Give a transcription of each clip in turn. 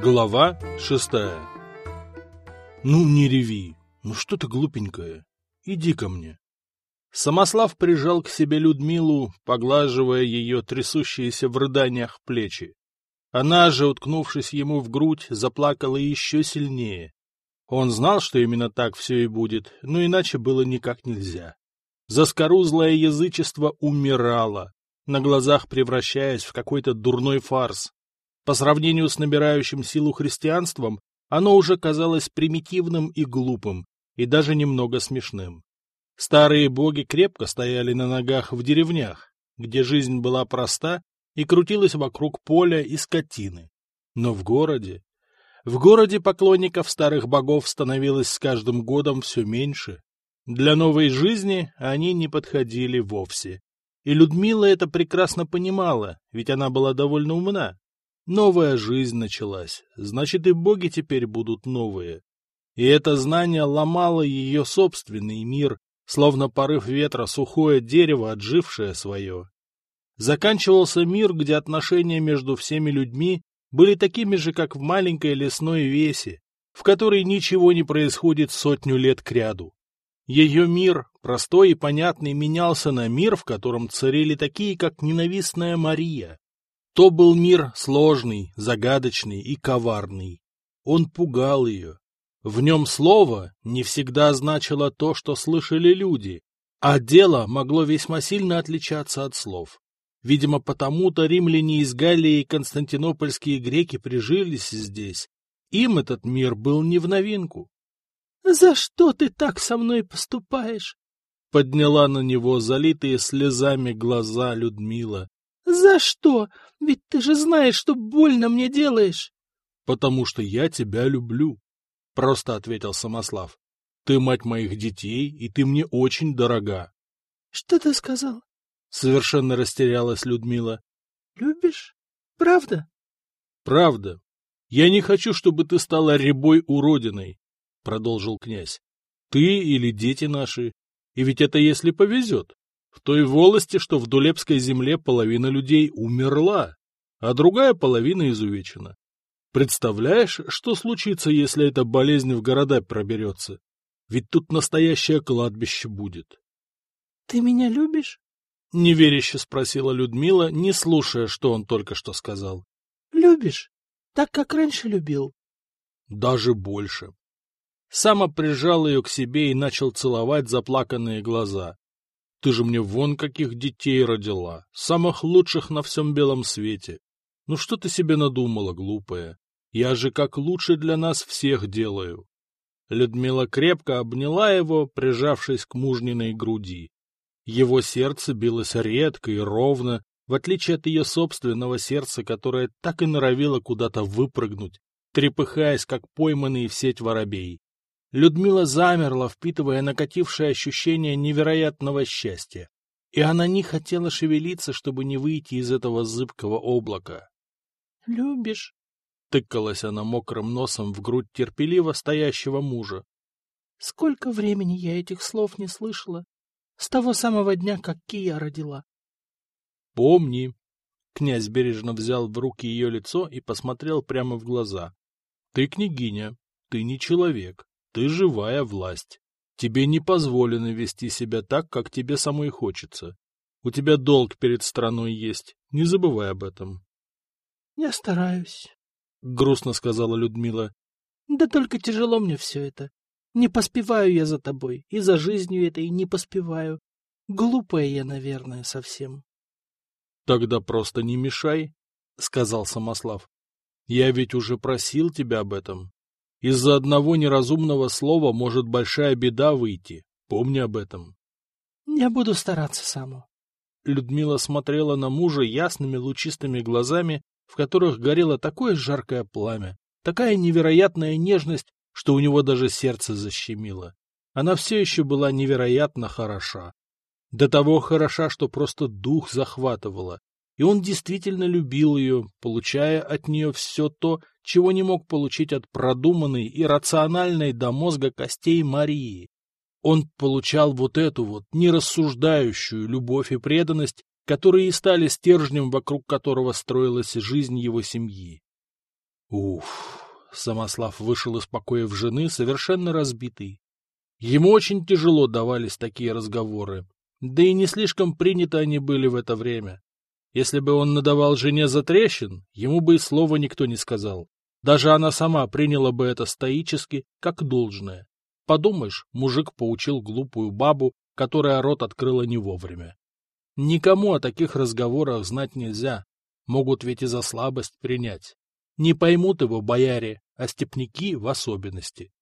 Глава шестая «Ну, не реви. Ну что ты глупенькая? Иди ко мне». Самослав прижал к себе Людмилу, поглаживая ее трясущиеся в рыданиях плечи. Она же, уткнувшись ему в грудь, заплакала еще сильнее. Он знал, что именно так все и будет, но иначе было никак нельзя. Заскорузлое язычество умирало, на глазах превращаясь в какой-то дурной фарс. По сравнению с набирающим силу христианством, оно уже казалось примитивным и глупым, и даже немного смешным. Старые боги крепко стояли на ногах в деревнях, где жизнь была проста и крутилась вокруг поля и скотины. Но в городе... В городе поклонников старых богов становилось с каждым годом все меньше. Для новой жизни они не подходили вовсе. И Людмила это прекрасно понимала, ведь она была довольно умна. Новая жизнь началась, значит и боги теперь будут новые. И это знание ломало ее собственный мир, словно порыв ветра сухое дерево, отжившее свое. Заканчивался мир, где отношения между всеми людьми были такими же, как в маленькой лесной весе, в которой ничего не происходит сотню лет кряду. Ее мир, простой и понятный, менялся на мир, в котором царили такие, как ненавистная Мария, то был мир сложный, загадочный и коварный. Он пугал ее. В нем слово не всегда значило то, что слышали люди, а дело могло весьма сильно отличаться от слов. Видимо, потому-то римляне из Галлии и константинопольские греки прижились здесь. Им этот мир был не в новинку. — За что ты так со мной поступаешь? — подняла на него залитые слезами глаза Людмила. «За что? Ведь ты же знаешь, что больно мне делаешь!» «Потому что я тебя люблю», — просто ответил Самослав. «Ты мать моих детей, и ты мне очень дорога». «Что ты сказал?» — совершенно растерялась Людмила. «Любишь? Правда?» «Правда. Я не хочу, чтобы ты стала рябой уродиной», — продолжил князь. «Ты или дети наши. И ведь это если повезет. В той волости, что в Дулепской земле половина людей умерла, а другая половина изувечена. Представляешь, что случится, если эта болезнь в города проберется? Ведь тут настоящее кладбище будет. — Ты меня любишь? — неверяще спросила Людмила, не слушая, что он только что сказал. — Любишь? Так, как раньше любил? — Даже больше. Сама прижал ее к себе и начал целовать заплаканные глаза. Ты же мне вон каких детей родила, самых лучших на всем белом свете. Ну что ты себе надумала, глупая? Я же как лучше для нас всех делаю. Людмила крепко обняла его, прижавшись к мужниной груди. Его сердце билось редко и ровно, в отличие от ее собственного сердца, которое так и норовило куда-то выпрыгнуть, трепыхаясь, как пойманный в сеть воробей. Людмила замерла, впитывая накатившее ощущение невероятного счастья. И она не хотела шевелиться, чтобы не выйти из этого зыбкого облака. — Любишь? — тыкалась она мокрым носом в грудь терпеливо стоящего мужа. — Сколько времени я этих слов не слышала? С того самого дня, как Кия родила. — Помни. Князь бережно взял в руки ее лицо и посмотрел прямо в глаза. — Ты княгиня, ты не человек. Ты живая власть. Тебе не позволено вести себя так, как тебе самой хочется. У тебя долг перед страной есть, не забывай об этом. — Я стараюсь, — грустно сказала Людмила. — Да только тяжело мне все это. Не поспеваю я за тобой, и за жизнью этой не поспеваю. Глупая я, наверное, совсем. — Тогда просто не мешай, — сказал Самослав. — Я ведь уже просил тебя об этом. Из-за одного неразумного слова может большая беда выйти. Помни об этом. — Я буду стараться, Саму. Людмила смотрела на мужа ясными лучистыми глазами, в которых горело такое жаркое пламя, такая невероятная нежность, что у него даже сердце защемило. Она все еще была невероятно хороша. До того хороша, что просто дух захватывала, и он действительно любил ее, получая от нее все то, чего не мог получить от продуманной и рациональной до мозга костей Марии. Он получал вот эту вот нерассуждающую любовь и преданность, которые и стали стержнем, вокруг которого строилась жизнь его семьи. Уф, Самослав вышел из покоев жены совершенно разбитый. Ему очень тяжело давались такие разговоры, да и не слишком приняты они были в это время. Если бы он надавал жене за трещин, ему бы и слова никто не сказал. Даже она сама приняла бы это стоически, как должное. Подумаешь, мужик поучил глупую бабу, которая рот открыла не вовремя. Никому о таких разговорах знать нельзя, могут ведь и за слабость принять. Не поймут его бояре, а степняки в особенности.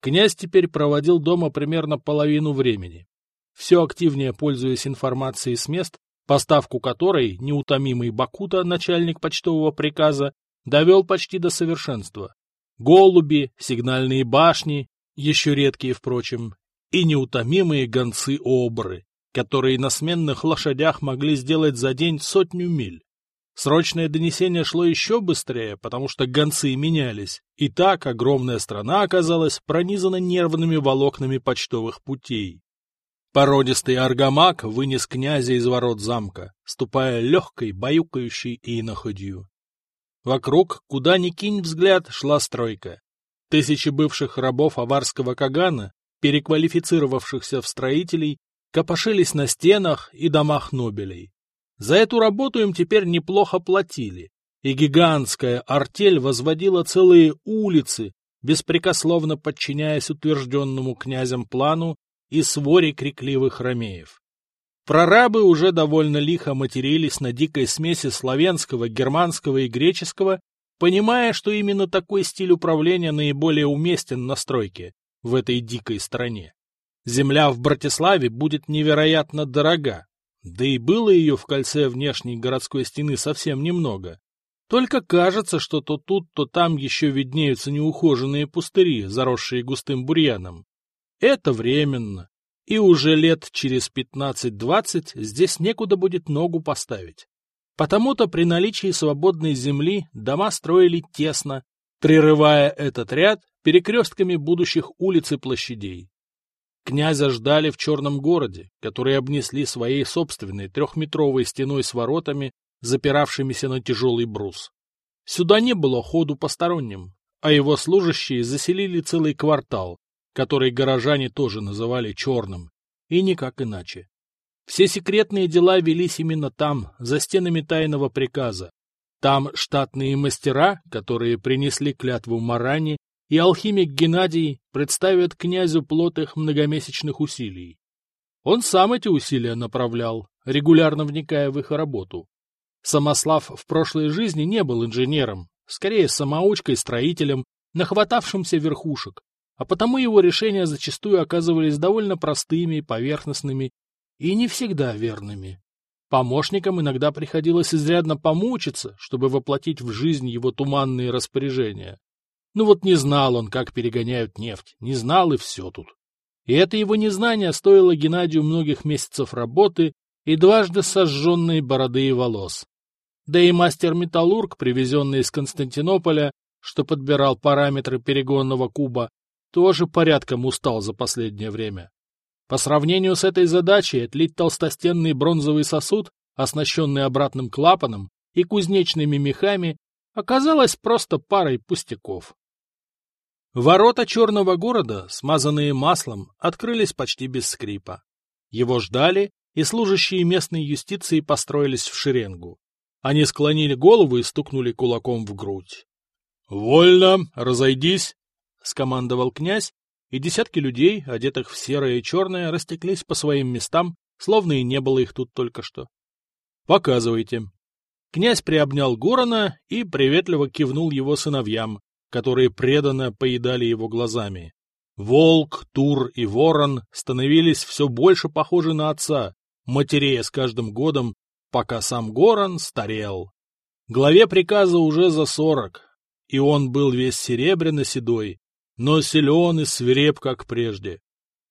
Князь теперь проводил дома примерно половину времени. Все активнее пользуясь информацией с мест, поставку которой неутомимый Бакута, начальник почтового приказа, довел почти до совершенства. Голуби, сигнальные башни, еще редкие, впрочем, и неутомимые гонцы-обры, которые на сменных лошадях могли сделать за день сотню миль. Срочное донесение шло еще быстрее, потому что гонцы менялись, и так огромная страна оказалась пронизана нервными волокнами почтовых путей. Породистый аргамак вынес князя из ворот замка, ступая легкой, баюкающей иноходью. Вокруг, куда ни кинь взгляд, шла стройка. Тысячи бывших рабов аварского Кагана, переквалифицировавшихся в строителей, копошились на стенах и домах Нобелей. За эту работу им теперь неплохо платили, и гигантская артель возводила целые улицы, беспрекословно подчиняясь утвержденному князем плану и своре крикливых ромеев. Прорабы уже довольно лихо матерились на дикой смеси славянского, германского и греческого, понимая, что именно такой стиль управления наиболее уместен на стройке в этой дикой стране. Земля в Братиславе будет невероятно дорога, да и было ее в кольце внешней городской стены совсем немного. Только кажется, что то тут, то там еще виднеются неухоженные пустыри, заросшие густым бурьяном. Это временно, и уже лет через 15-20 здесь некуда будет ногу поставить. Потому-то при наличии свободной земли дома строили тесно, прерывая этот ряд перекрестками будущих улиц и площадей. Князя ждали в Черном городе, который обнесли своей собственной трехметровой стеной с воротами, запиравшимися на тяжелый брус. Сюда не было ходу посторонним, а его служащие заселили целый квартал, который горожане тоже называли Черным, и никак иначе. Все секретные дела велись именно там, за стенами тайного приказа. Там штатные мастера, которые принесли клятву Маране и алхимик Геннадий представят князю плод их многомесячных усилий. Он сам эти усилия направлял, регулярно вникая в их работу. Самослав в прошлой жизни не был инженером, скорее самоучкой-строителем, нахватавшимся верхушек, а потому его решения зачастую оказывались довольно простыми, поверхностными и не всегда верными. Помощникам иногда приходилось изрядно помучиться, чтобы воплотить в жизнь его туманные распоряжения. Ну вот не знал он, как перегоняют нефть, не знал и все тут. И это его незнание стоило Геннадию многих месяцев работы и дважды сожженной бороды и волос. Да и мастер-металлург, привезенный из Константинополя, что подбирал параметры перегонного куба, тоже порядком устал за последнее время. По сравнению с этой задачей отлить толстостенный бронзовый сосуд, оснащенный обратным клапаном и кузнечными мехами, оказалось просто парой пустяков. Ворота черного города, смазанные маслом, открылись почти без скрипа. Его ждали, и служащие местной юстиции построились в шеренгу. Они склонили голову и стукнули кулаком в грудь. — Вольно, разойдись! — скомандовал князь, и десятки людей, одетых в серое и черное, растеклись по своим местам, словно и не было их тут только что. — Показывайте. Князь приобнял Горона и приветливо кивнул его сыновьям, которые преданно поедали его глазами. Волк, Тур и Ворон становились все больше похожи на отца, матерея с каждым годом, пока сам Горон старел. Главе приказа уже за сорок, и он был весь серебряно-седой, но силен и свиреп, как прежде.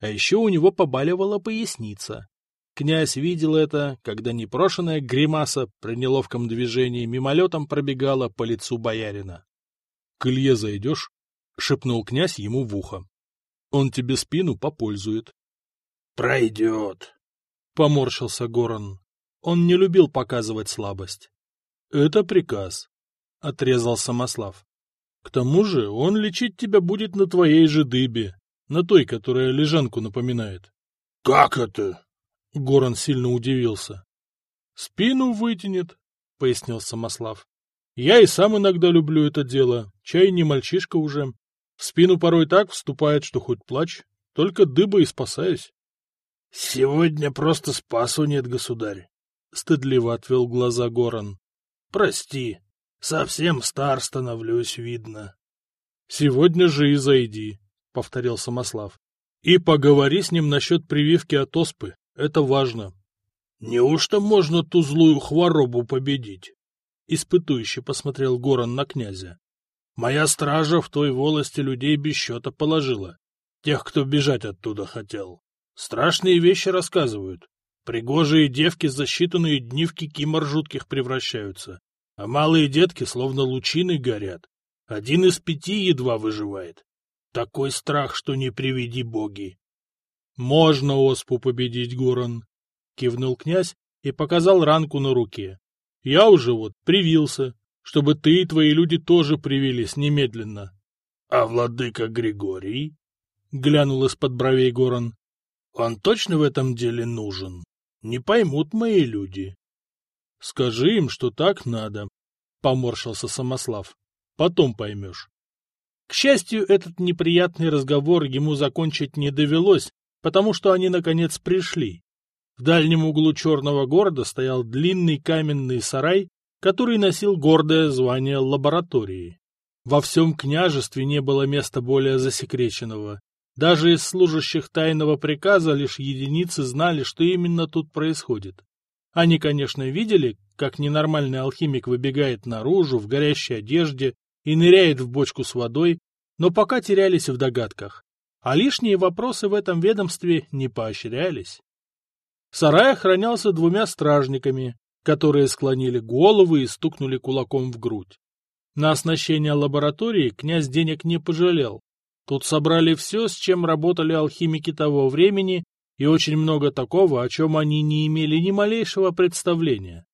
А еще у него побаливала поясница. Князь видел это, когда непрошенная гримаса при неловком движении мимолетом пробегала по лицу боярина. — К Илье зайдешь? — шепнул князь ему в ухо. — Он тебе спину попользует. — Пройдет, — поморщился Горан. Он не любил показывать слабость. — Это приказ, — отрезал Самослав. К тому же он лечить тебя будет на твоей же дыбе, на той, которая лежанку напоминает. — Как это? — Горан сильно удивился. — Спину вытянет, — пояснил Самослав. — Я и сам иногда люблю это дело, чай не мальчишка уже. В спину порой так вступает, что хоть плачь, только дыба и спасаюсь. — Сегодня просто спасу нет, государь, — стыдливо отвел глаза Горан. — Прости, совсем стар становлюсь, видно. — Сегодня же и зайди, — повторил Самослав. — И поговори с ним насчет прививки от оспы. Это важно. — Неужто можно ту злую хворобу победить? — испытующе посмотрел Горан на князя. — Моя стража в той волости людей без счета положила. Тех, кто бежать оттуда хотел. Страшные вещи рассказывают. Пригожие девки за считанные дни в кикимор жутких превращаются, а малые детки словно лучины горят. Один из пяти едва выживает. Такой страх, что не приведи боги. — Можно оспу победить, Горан, — кивнул князь и показал ранку на руке. — Я уже вот привился, чтобы ты и твои люди тоже привились немедленно. — А владыка Григорий? — глянул из-под бровей Горан. Он точно в этом деле нужен? Не поймут мои люди. — Скажи им, что так надо, — поморщился Самослав. — Потом поймешь. К счастью, этот неприятный разговор ему закончить не довелось, потому что они, наконец, пришли. В дальнем углу черного города стоял длинный каменный сарай, который носил гордое звание лаборатории. Во всем княжестве не было места более засекреченного. Даже из служащих тайного приказа лишь единицы знали, что именно тут происходит. Они, конечно, видели, как ненормальный алхимик выбегает наружу в горящей одежде и ныряет в бочку с водой, но пока терялись в догадках, а лишние вопросы в этом ведомстве не поощрялись. Сарай охранялся двумя стражниками, которые склонили головы и стукнули кулаком в грудь. На оснащение лаборатории князь денег не пожалел, Тут собрали все, с чем работали алхимики того времени, и очень много такого, о чем они не имели ни малейшего представления.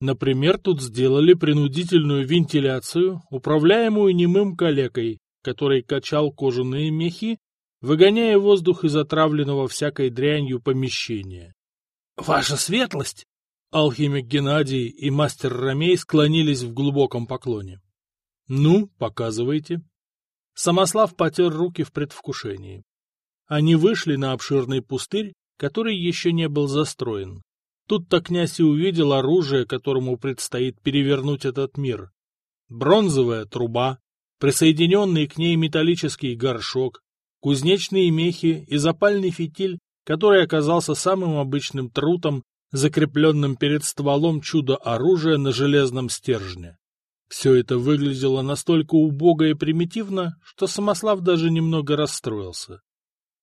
Например, тут сделали принудительную вентиляцию, управляемую немым калекой, который качал кожаные мехи, выгоняя воздух из отравленного всякой дрянью помещения. — Ваша светлость! Алхимик Геннадий и мастер Ромей склонились в глубоком поклоне. — Ну, показывайте. Самослав потер руки в предвкушении. Они вышли на обширный пустырь, который еще не был застроен. Тут-то князь и увидел оружие, которому предстоит перевернуть этот мир. Бронзовая труба, присоединенный к ней металлический горшок, кузнечные мехи и запальный фитиль, который оказался самым обычным трутом, закрепленным перед стволом чудо-оружия на железном стержне. Все это выглядело настолько убого и примитивно, что Самослав даже немного расстроился.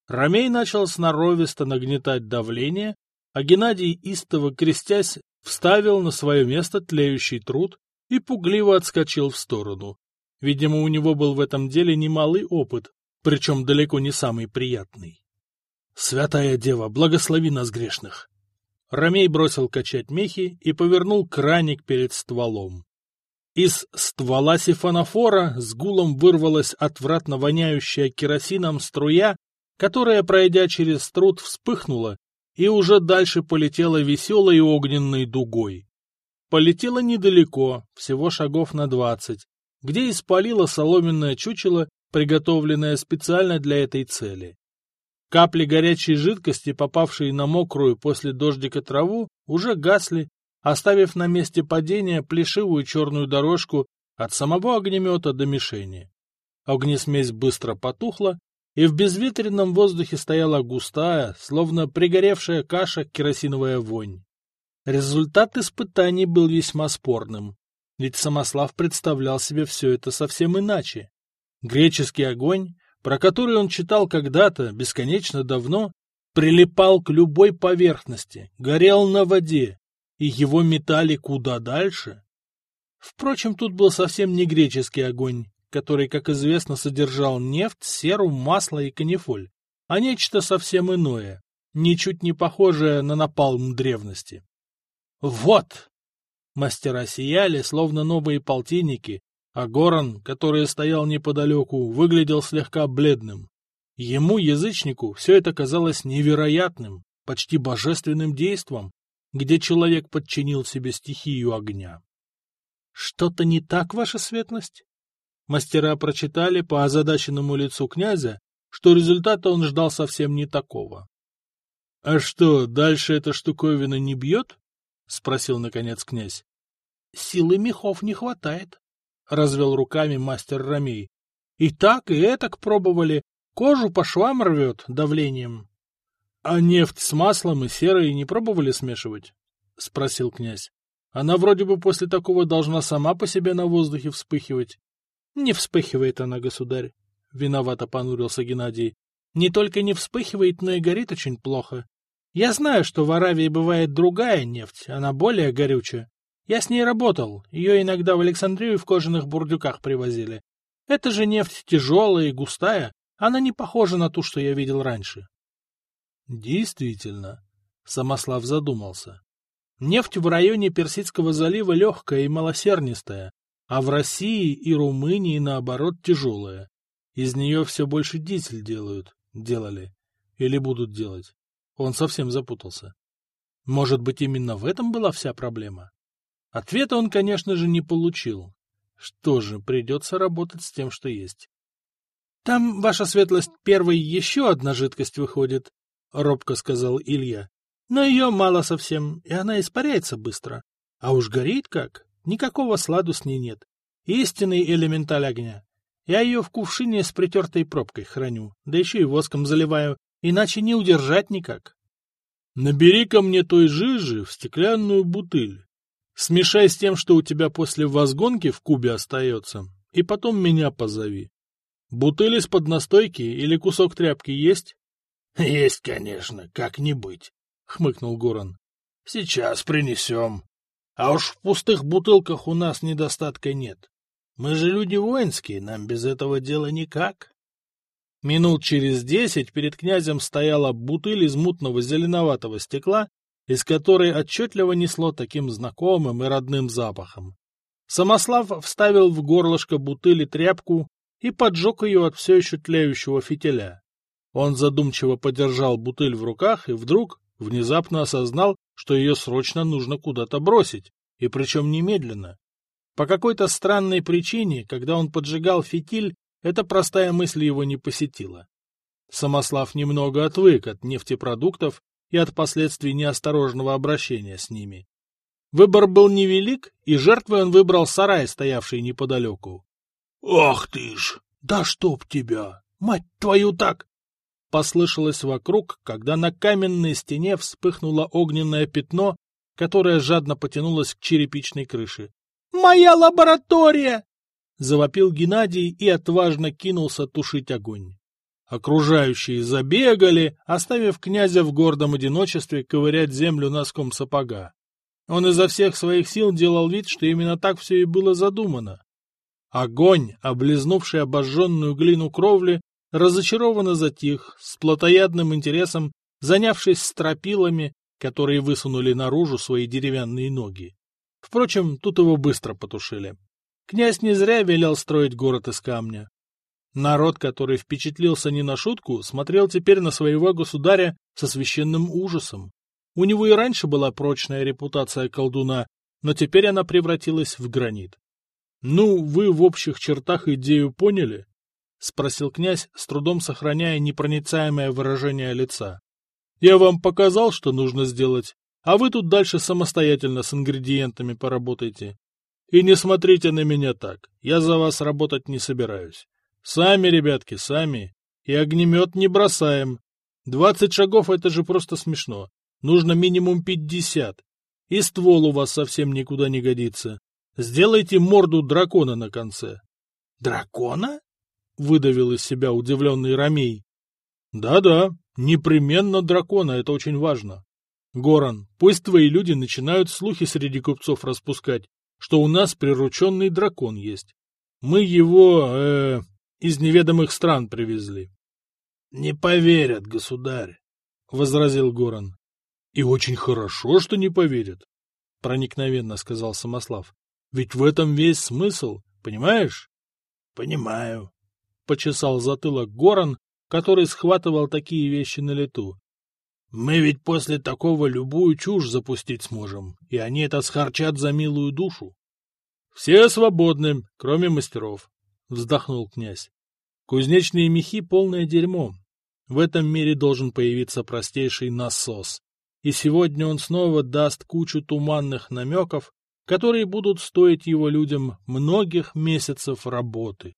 Ромей начал сноровисто нагнетать давление, а Геннадий, истово крестясь, вставил на свое место тлеющий труд и пугливо отскочил в сторону. Видимо, у него был в этом деле немалый опыт, причем далеко не самый приятный. «Святая Дева, благослови нас грешных!» Ромей бросил качать мехи и повернул краник перед стволом. Из ствола сифонофора с гулом вырвалась отвратно воняющая керосином струя, которая, пройдя через труд, вспыхнула и уже дальше полетела веселой огненной дугой. Полетела недалеко, всего шагов на двадцать, где испалило соломенное чучело, приготовленное специально для этой цели. Капли горячей жидкости, попавшие на мокрую после дождика траву, уже гасли оставив на месте падения плешивую черную дорожку от самого огнемета до мишени. Огнесмесь быстро потухла, и в безветренном воздухе стояла густая, словно пригоревшая каша, керосиновая вонь. Результат испытаний был весьма спорным, ведь Самослав представлял себе все это совсем иначе. Греческий огонь, про который он читал когда-то, бесконечно давно, прилипал к любой поверхности, горел на воде, и его метали куда дальше. Впрочем, тут был совсем не греческий огонь, который, как известно, содержал нефть, серу, масло и канифоль, а нечто совсем иное, ничуть не похожее на напалм древности. Вот! Мастера сияли, словно новые полтинники, А Горан, который стоял неподалеку, выглядел слегка бледным. Ему, язычнику, все это казалось невероятным, почти божественным действом, где человек подчинил себе стихию огня. — Что-то не так, ваша светлость? Мастера прочитали по озадаченному лицу князя, что результата он ждал совсем не такого. — А что, дальше эта штуковина не бьет? — спросил, наконец, князь. — Силы мехов не хватает, — развел руками мастер Ромей. — И так, и этак пробовали. Кожу по швам рвет давлением. — А нефть с маслом и серой не пробовали смешивать? — спросил князь. — Она вроде бы после такого должна сама по себе на воздухе вспыхивать. — Не вспыхивает она, государь, — виновато понурился Геннадий. — Не только не вспыхивает, но и горит очень плохо. Я знаю, что в Аравии бывает другая нефть, она более горючая. Я с ней работал, ее иногда в Александрию в кожаных бурдюках привозили. Это же нефть тяжелая и густая, она не похожа на ту, что я видел раньше. Действительно, Самослав задумался. Нефть в районе Персидского залива легкая и малосернистая, а в России и Румынии, наоборот, тяжелая. Из нее все больше дизель делают, делали или будут делать. Он совсем запутался. Может быть, именно в этом была вся проблема? Ответа он, конечно же, не получил. Что же, придется работать с тем, что есть. Там, ваша светлость, первой еще одна жидкость выходит, — робко сказал Илья. Но ее мало совсем, и она испаряется быстро. А уж горит как, никакого сладу с ней нет. Истинный элементаль огня. Я ее в кувшине с притертой пробкой храню, да еще и воском заливаю, иначе не удержать никак. Набери-ка мне той жижи в стеклянную бутыль. Смешай с тем, что у тебя после возгонки в кубе остается, и потом меня позови. Бутыль из-под настойки или кусок тряпки есть? — Есть, конечно, как не быть, — хмыкнул Горан. — Сейчас принесем. А уж в пустых бутылках у нас недостатка нет. Мы же люди воинские, нам без этого дела никак. Минут через десять перед князем стояла бутыль из мутного зеленоватого стекла, из которой отчетливо несло таким знакомым и родным запахом. Самослав вставил в горлышко бутыли тряпку и поджег ее от все еще тлеющего фитиля. Он задумчиво подержал бутыль в руках и вдруг внезапно осознал, что ее срочно нужно куда-то бросить, и причем немедленно. По какой-то странной причине, когда он поджигал фитиль, эта простая мысль его не посетила. Самослав немного отвык от нефтепродуктов и от последствий неосторожного обращения с ними. Выбор был невелик, и жертвой он выбрал сарай, стоявший неподалеку. «Ах ты ж! Да чтоб тебя! Мать твою так!» Послышалось вокруг, когда на каменной стене вспыхнуло огненное пятно, которое жадно потянулось к черепичной крыше. «Моя лаборатория!» — завопил Геннадий и отважно кинулся тушить огонь. Окружающие забегали, оставив князя в гордом одиночестве ковырять землю носком сапога. Он изо всех своих сил делал вид, что именно так все и было задумано. Огонь, облизнувший обожженную глину кровли, разочарованно затих, с плотоядным интересом занявшись стропилами, которые высунули наружу свои деревянные ноги. Впрочем, тут его быстро потушили. Князь не зря велел строить город из камня. Народ, который впечатлился не на шутку, смотрел теперь на своего государя со священным ужасом. У него и раньше была прочная репутация колдуна, но теперь она превратилась в гранит. «Ну, вы в общих чертах идею поняли?» — спросил князь, с трудом сохраняя непроницаемое выражение лица. «Я вам показал, что нужно сделать, а вы тут дальше самостоятельно с ингредиентами поработайте. И не смотрите на меня так, я за вас работать не собираюсь. Сами, ребятки, сами. И огнемет не бросаем. Двадцать шагов — это же просто смешно. Нужно минимум пятьдесят. И ствол у вас совсем никуда не годится. Сделайте морду дракона на конце. — Дракона? — выдавил из себя удивленный Ромей. Да — Да-да, непременно дракона, это очень важно. Горан, пусть твои люди начинают слухи среди купцов распускать, что у нас прирученный дракон есть. Мы его, э, из неведомых стран привезли. — Не поверят, государь, — возразил Горан. — И очень хорошо, что не поверят, — проникновенно сказал Самослав. Ведь в этом весь смысл. Понимаешь? — Понимаю, — почесал затылок Горан, который схватывал такие вещи на лету. — Мы ведь после такого любую чушь запустить сможем, и они это схарчат за милую душу. — Все свободны, кроме мастеров, — вздохнул князь. — Кузнечные мехи — полное дерьмо. В этом мире должен появиться простейший насос. И сегодня он снова даст кучу туманных намеков, которые будут стоить его людям многих месяцев работы.